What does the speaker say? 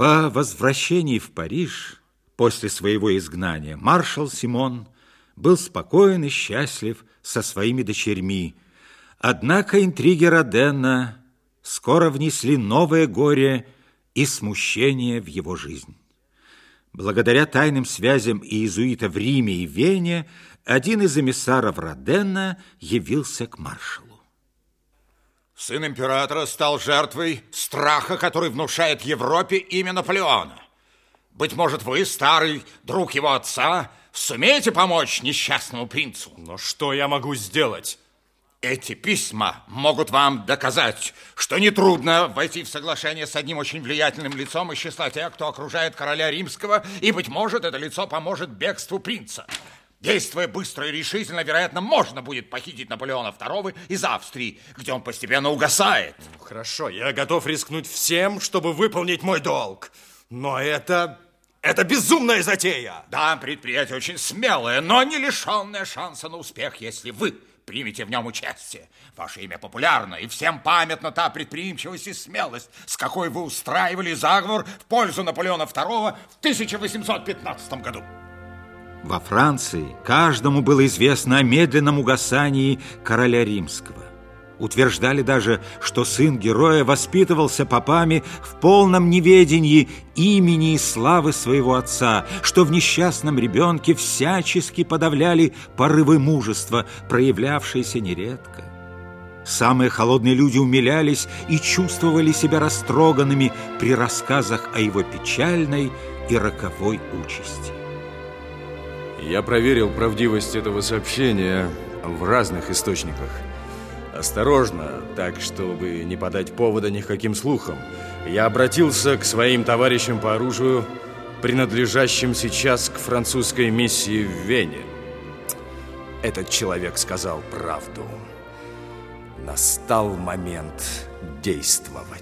По возвращении в Париж после своего изгнания маршал Симон был спокоен и счастлив со своими дочерьми. Однако интриги Родена скоро внесли новое горе и смущение в его жизнь. Благодаря тайным связям иезуита в Риме и Вене один из эмиссаров Родена явился к маршалу. Сын императора стал жертвой страха, который внушает Европе имя Наполеона. Быть может, вы, старый друг его отца, сумеете помочь несчастному принцу? Но что я могу сделать? Эти письма могут вам доказать, что нетрудно войти в соглашение с одним очень влиятельным лицом из числа тех, кто окружает короля римского, и, быть может, это лицо поможет бегству принца. Действуя быстро и решительно, вероятно, можно будет похитить Наполеона II из Австрии, где он постепенно угасает. Ну, хорошо, я готов рискнуть всем, чтобы выполнить мой долг. Но это... это безумная затея. Да, предприятие очень смелое, но не лишенное шанса на успех, если вы примете в нем участие. Ваше имя популярно, и всем памятна та предприимчивость и смелость, с какой вы устраивали заговор в пользу Наполеона II в 1815 году. Во Франции каждому было известно о медленном угасании короля римского. Утверждали даже, что сын героя воспитывался попами в полном неведении имени и славы своего отца, что в несчастном ребенке всячески подавляли порывы мужества, проявлявшиеся нередко. Самые холодные люди умилялись и чувствовали себя растроганными при рассказах о его печальной и роковой участи. Я проверил правдивость этого сообщения в разных источниках. Осторожно, так, чтобы не подать повода ни к каким слухам. Я обратился к своим товарищам по оружию, принадлежащим сейчас к французской миссии в Вене. Этот человек сказал правду. Настал момент действовать.